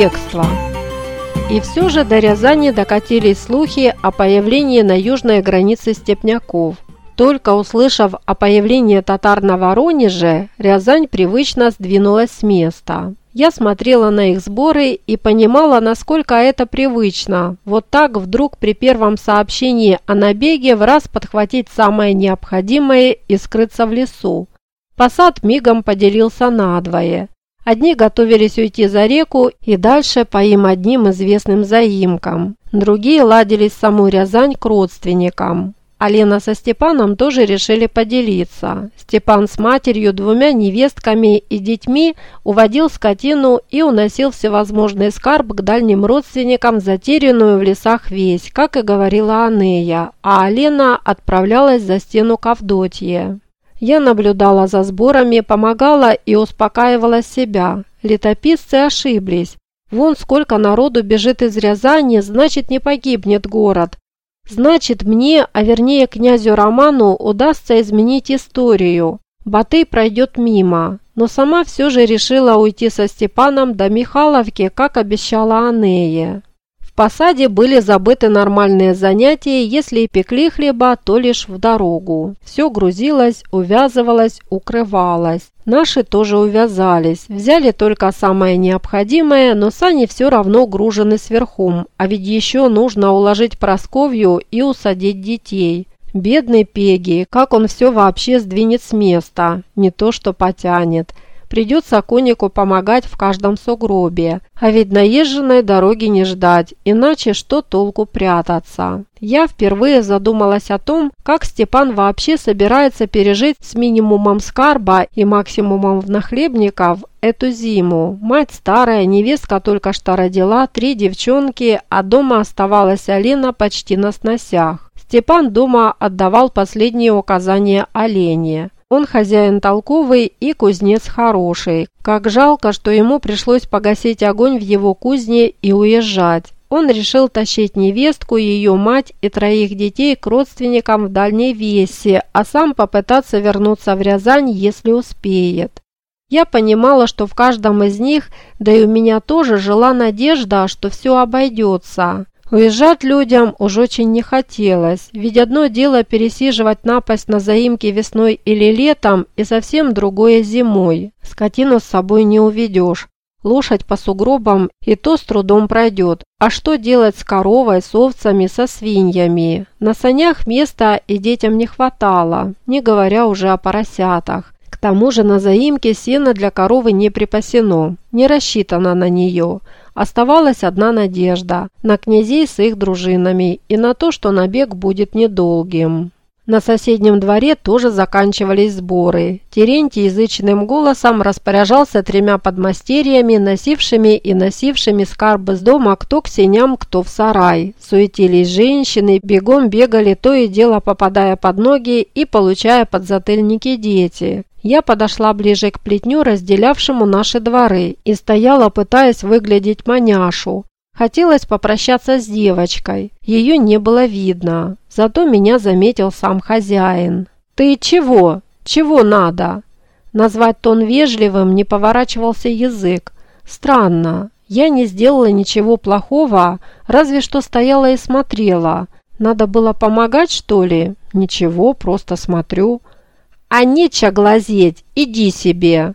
бегство. И все же до Рязани докатились слухи о появлении на южной границе степняков. Только услышав о появлении татар на Воронеже, Рязань привычно сдвинулась с места. Я смотрела на их сборы и понимала, насколько это привычно. Вот так вдруг при первом сообщении о набеге в раз подхватить самое необходимое и скрыться в лесу. Посад мигом поделился надвое. Одни готовились уйти за реку и дальше по им одним известным заимкам. Другие ладились саму Рязань к родственникам. Алена со Степаном тоже решили поделиться. Степан с матерью, двумя невестками и детьми уводил скотину и уносил всевозможный скарб к дальним родственникам, затерянную в лесах весь, как и говорила Анея, а Алена отправлялась за стену к Авдотье. Я наблюдала за сборами, помогала и успокаивала себя. Летописцы ошиблись. Вон сколько народу бежит из Рязани, значит не погибнет город. Значит, мне, а вернее князю Роману, удастся изменить историю. Батый пройдет мимо, но сама все же решила уйти со Степаном до Михайловки, как обещала Анея. Посаде были забыты нормальные занятия, если и пекли хлеба, то лишь в дорогу. Все грузилось, увязывалось, укрывалось. Наши тоже увязались, взяли только самое необходимое, но сани все равно гружены сверхом, а ведь еще нужно уложить Просковью и усадить детей. Бедный Пеги, как он все вообще сдвинет с места, не то что потянет. Придется коннику помогать в каждом сугробе. А ведь наезженной дороги не ждать, иначе что толку прятаться? Я впервые задумалась о том, как Степан вообще собирается пережить с минимумом скарба и максимумом внахлебников эту зиму. Мать старая, невестка только что родила, три девчонки, а дома оставалась Алина почти на сносях. Степан дома отдавал последние указания Олене. Он хозяин толковый и кузнец хороший. Как жалко, что ему пришлось погасить огонь в его кузне и уезжать. Он решил тащить невестку, ее мать и троих детей к родственникам в дальней весе, а сам попытаться вернуться в Рязань, если успеет. Я понимала, что в каждом из них, да и у меня тоже жила надежда, что все обойдется. Уезжать людям уж очень не хотелось, ведь одно дело пересиживать напасть на заимке весной или летом, и совсем другое зимой. Скотину с собой не уведешь. Лошадь по сугробам и то с трудом пройдет. А что делать с коровой, с овцами, со свиньями? На санях места и детям не хватало, не говоря уже о поросятах. К тому же на заимке сено для коровы не припасено, не рассчитано на нее – Оставалась одна надежда – на князей с их дружинами и на то, что набег будет недолгим. На соседнем дворе тоже заканчивались сборы. Терентий язычным голосом распоряжался тремя подмастерьями, носившими и носившими скарб из дома кто к сеням, кто в сарай. Суетились женщины, бегом бегали, то и дело попадая под ноги и получая подзатыльники дети. Я подошла ближе к плетню, разделявшему наши дворы, и стояла, пытаясь выглядеть маняшу. Хотелось попрощаться с девочкой. Ее не было видно. Зато меня заметил сам хозяин. «Ты чего? Чего надо?» Назвать тон вежливым не поворачивался язык. Странно. Я не сделала ничего плохого, разве что стояла и смотрела. Надо было помогать, что ли? Ничего, просто смотрю. А нечего глазеть, иди себе.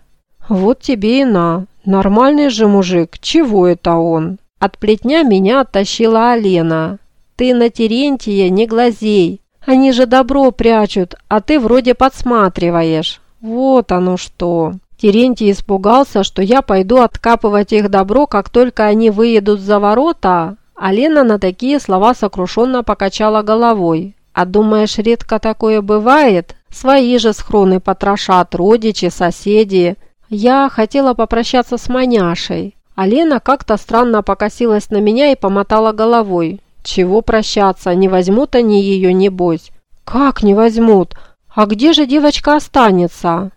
Вот тебе и на. Нормальный же мужик, чего это он? От плетня меня оттащила Алена. Ты на Терентия не глазей. Они же добро прячут, а ты вроде подсматриваешь. Вот оно что. Терентий испугался, что я пойду откапывать их добро, как только они выедут за ворота. А Лена на такие слова сокрушенно покачала головой. А думаешь, редко такое бывает? Свои же схроны потрошат, родичи, соседи. Я хотела попрощаться с маняшей. А Лена как-то странно покосилась на меня и помотала головой. Чего прощаться, не возьмут они ее, небось. Как не возьмут? А где же девочка останется?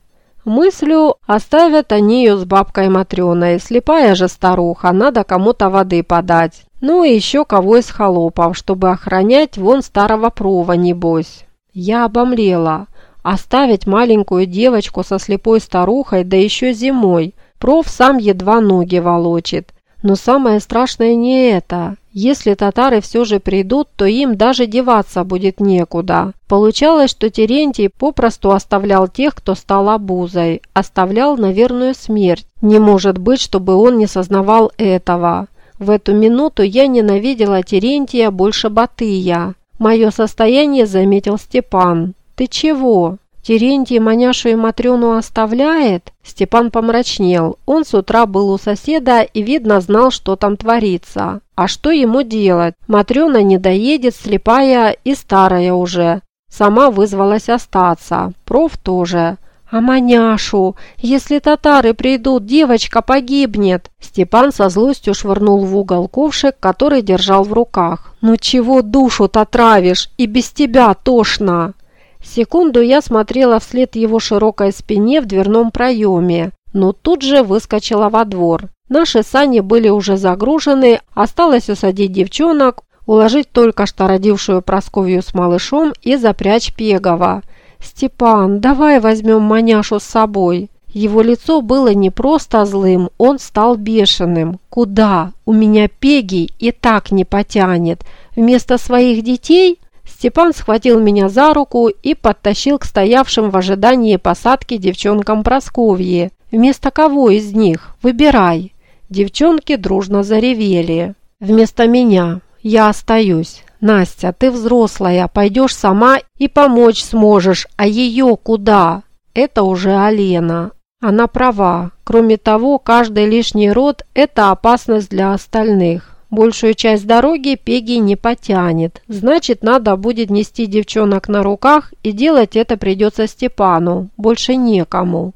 Мыслю оставят они ее с бабкой Матрёной. Слепая же старуха, надо кому-то воды подать. Ну и еще кого из холопов, чтобы охранять вон старого прова, небось. Я обомлела. Оставить маленькую девочку со слепой старухой, да еще зимой. Проф сам едва ноги волочит. Но самое страшное не это. Если татары все же придут, то им даже деваться будет некуда. Получалось, что Терентий попросту оставлял тех, кто стал обузой. Оставлял на верную смерть. Не может быть, чтобы он не сознавал этого. В эту минуту я ненавидела Терентия больше Батыя. Мое состояние заметил Степан. «Ты чего?» Терентий Маняшу и Матрёну оставляет? Степан помрачнел. Он с утра был у соседа и, видно, знал, что там творится. А что ему делать? Матрёна не доедет, слепая и старая уже. Сама вызвалась остаться. Проф тоже. «А маняшу? Если татары придут, девочка погибнет!» Степан со злостью швырнул в угол ковшик, который держал в руках. «Ну чего душу-то травишь? И без тебя тошно!» Секунду я смотрела вслед его широкой спине в дверном проеме, но тут же выскочила во двор. Наши сани были уже загружены, осталось усадить девчонок, уложить только что родившую Просковью с малышом и запрячь Пегова. «Степан, давай возьмем маняшу с собой». Его лицо было не просто злым, он стал бешеным. «Куда? У меня Пеги и так не потянет. Вместо своих детей?» Степан схватил меня за руку и подтащил к стоявшим в ожидании посадки девчонкам Просковье. Вместо кого из них? Выбирай. Девчонки дружно заревели. Вместо меня. Я остаюсь. Настя, ты взрослая, пойдешь сама и помочь сможешь, а ее куда? Это уже Алена. Она права. Кроме того, каждый лишний род – это опасность для остальных. Большую часть дороги Пеги не потянет. Значит, надо будет нести девчонок на руках, и делать это придется Степану. Больше некому.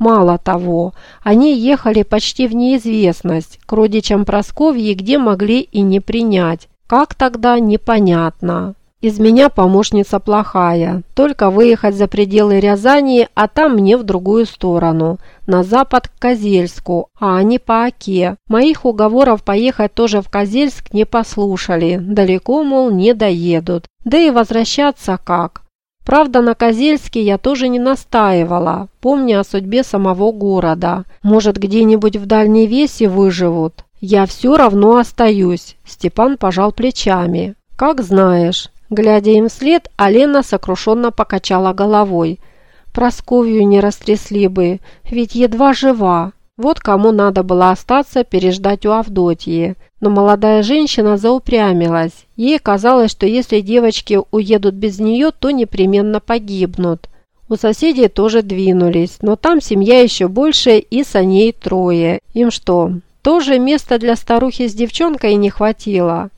Мало того, они ехали почти в неизвестность, к родичам Просковьи, где могли и не принять. Как тогда, непонятно. Из меня помощница плохая. Только выехать за пределы Рязани, а там мне в другую сторону. На запад к Козельску, а они по Оке. Моих уговоров поехать тоже в Козельск не послушали. Далеко, мол, не доедут. Да и возвращаться как? Правда, на Козельске я тоже не настаивала, помня о судьбе самого города. Может, где-нибудь в Дальней Весе выживут? Я все равно остаюсь. Степан пожал плечами. Как знаешь. Глядя им вслед, Алена сокрушенно покачала головой. Просковью не растрясли бы, ведь едва жива. Вот кому надо было остаться переждать у Авдотьи. Но молодая женщина заупрямилась. Ей казалось, что если девочки уедут без нее, то непременно погибнут. У соседей тоже двинулись, но там семья еще больше и саней трое. Им что, тоже места для старухи с девчонкой не хватило?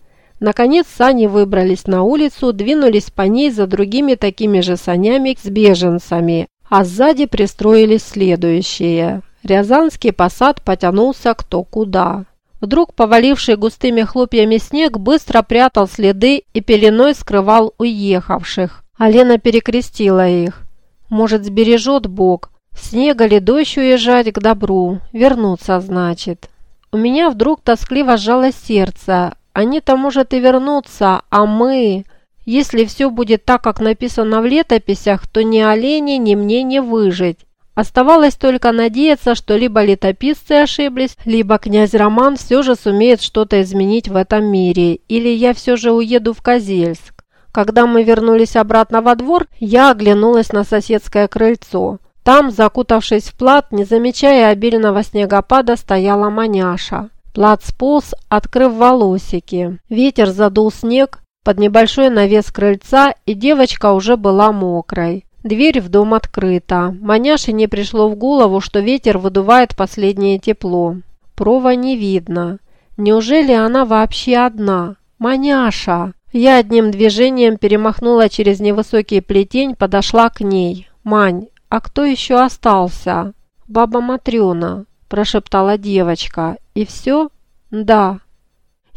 Наконец сани выбрались на улицу, двинулись по ней за другими такими же санями с беженцами, а сзади пристроились следующие. Рязанский посад потянулся кто куда. Вдруг поваливший густыми хлопьями снег быстро прятал следы и пеленой скрывал уехавших. Алена перекрестила их. Может, сбережет Бог. Снега ли дождь уезжать к добру? Вернуться, значит. У меня вдруг тоскливо сжалось сердце. Они-то, может, и вернутся, а мы... Если все будет так, как написано в летописях, то ни олене, ни мне не выжить. Оставалось только надеяться, что либо летописцы ошиблись, либо князь Роман все же сумеет что-то изменить в этом мире, или я все же уеду в Козельск. Когда мы вернулись обратно во двор, я оглянулась на соседское крыльцо. Там, закутавшись в плат, не замечая обильного снегопада, стояла маняша. Плат сполз, открыв волосики. Ветер задул снег под небольшой навес крыльца, и девочка уже была мокрой. Дверь в дом открыта. Маняше не пришло в голову, что ветер выдувает последнее тепло. Прова не видно. Неужели она вообще одна? Маняша! Я одним движением перемахнула через невысокий плетень, подошла к ней. «Мань, а кто еще остался?» «Баба Матрена», – прошептала девочка и все? Да.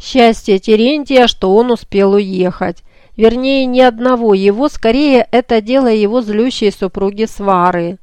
Счастье Терентия, что он успел уехать. Вернее, ни одного его, скорее, это дело его злющей супруги Свары.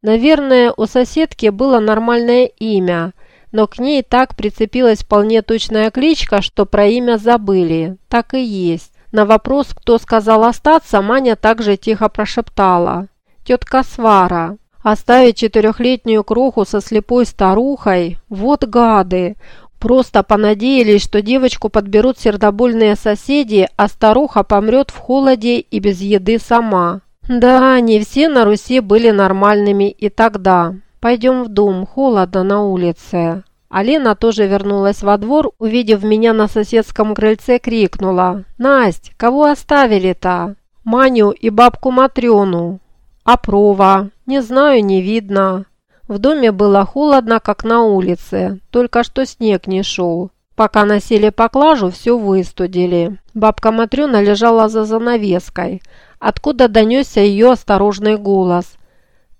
Наверное, у соседки было нормальное имя, но к ней так прицепилась вполне точная кличка, что про имя забыли. Так и есть. На вопрос, кто сказал остаться, Маня также тихо прошептала. «Тетка Свара». Оставить четырехлетнюю кроху со слепой старухой – вот гады. Просто понадеялись, что девочку подберут сердобольные соседи, а старуха помрет в холоде и без еды сама. Да, не все на Руси были нормальными и тогда. Пойдем в дом, холодно на улице. Алена тоже вернулась во двор, увидев меня на соседском крыльце, крикнула. «Насть, кого оставили-то?» «Маню и бабку Матрёну». «А прова?» «Не знаю, не видно». В доме было холодно, как на улице, только что снег не шел. Пока носили поклажу, все выстудили. Бабка Матрёна лежала за занавеской, откуда донесся ее осторожный голос.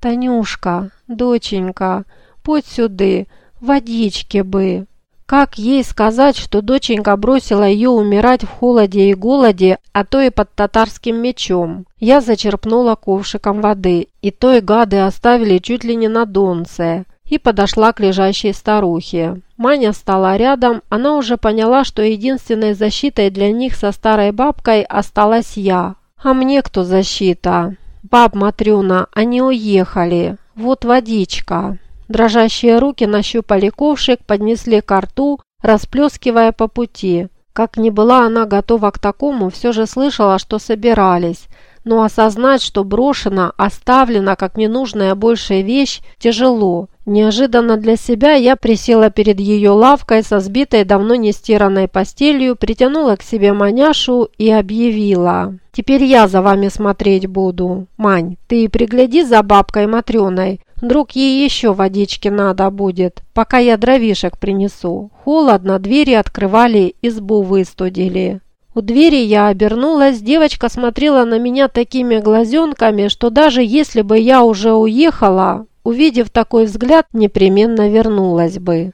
«Танюшка, доченька, подь сюды, водички бы». Как ей сказать, что доченька бросила ее умирать в холоде и голоде, а то и под татарским мечом? Я зачерпнула ковшиком воды, и той гады оставили чуть ли не на донце, и подошла к лежащей старухе. Маня стала рядом, она уже поняла, что единственной защитой для них со старой бабкой осталась я. А мне кто защита? Баб Матрюна, они уехали. Вот водичка. Дрожащие руки нащупали ковшик, поднесли ко рту, расплескивая по пути. Как ни была она готова к такому, все же слышала, что собирались. Но осознать, что брошена, оставлена как ненужная большая вещь, тяжело. Неожиданно для себя я присела перед ее лавкой со сбитой давно не стиранной постелью, притянула к себе маняшу и объявила. «Теперь я за вами смотреть буду. Мань, ты пригляди за бабкой Матрёной. Вдруг ей еще водички надо будет, пока я дровишек принесу. Холодно, двери открывали, избу выстудили». У двери я обернулась, девочка смотрела на меня такими глазенками, что даже если бы я уже уехала, увидев такой взгляд, непременно вернулась бы.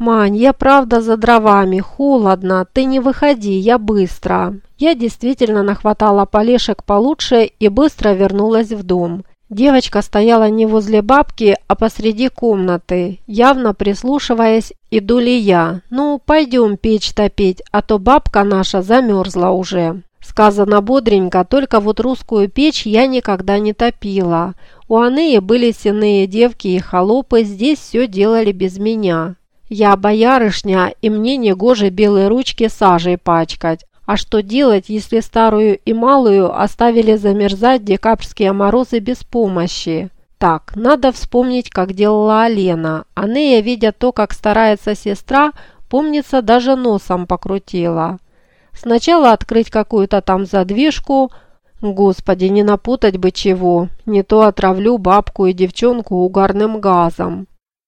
«Мань, я правда за дровами, холодно, ты не выходи, я быстро». Я действительно нахватала полешек получше и быстро вернулась в дом. Девочка стояла не возле бабки, а посреди комнаты, явно прислушиваясь, иду ли я. «Ну, пойдем печь топить, а то бабка наша замерзла уже». Сказано бодренько, только вот русскую печь я никогда не топила. У Анеи были сенные девки и холопы, здесь все делали без меня. Я боярышня, и мне не гоже белые ручки сажей пачкать. А что делать, если старую и малую оставили замерзать декабрьские морозы без помощи? Так, надо вспомнить, как делала Алена. Анея, видя то, как старается сестра, помнится, даже носом покрутила. Сначала открыть какую-то там задвижку. Господи, не напутать бы чего. Не то отравлю бабку и девчонку угарным газом.